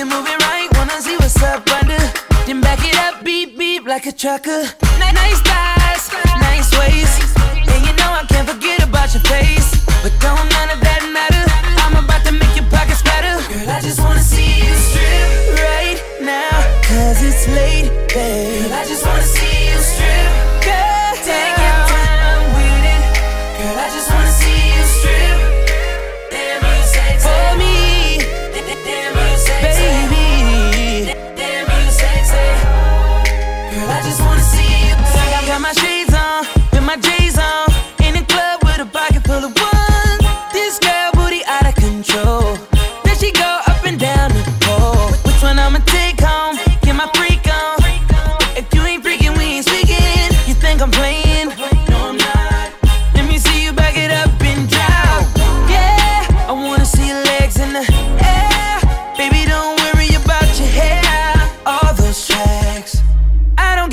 You move it right, wanna see what's up under. Then back it up, beep beep like a trucker. Nice thighs, nice waist, and you know I can't forget about your face. But don't none of that matter. I'm about to make your pockets better. Girl, I just wanna see you strip right now, cause it's late, babe. Girl, I just wanna see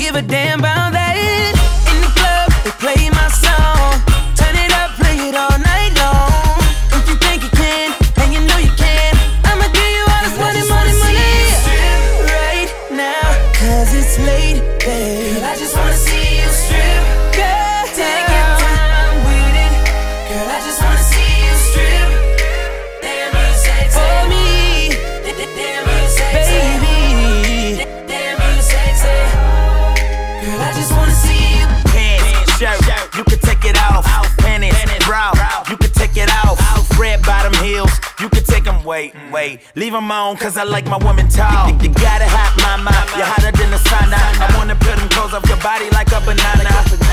give a damn about that. In the club, they play my song. Turn it up, play it all night long. If you think you can, and you know you can, I'ma give you all this money, money, money. Right now, cause it's late, babe. I just wanna see I just wanna see you. Pants, shirt, you can take it off. Panties, bra, you can take it off. Red bottom heels, you can take them. Wait, wait, leave them on, cause I like my woman tall. You, you got it hot, mama. You're hotter than the sauna. I wanna put them clothes off your body like a banana.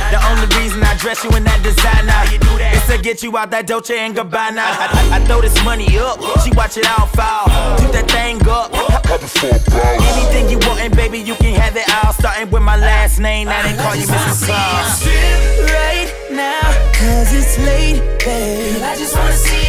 The only reason I dress you in that designer is to get you out that Dolce and Gabbana. I, I, I throw this money up, she watch it all fall. Shoot that thing up. Anything you want, and baby, you can have it all. Starting with my last name, now they call you Mrs. McCall. strip right now, cause it's late, babe. I just wanna see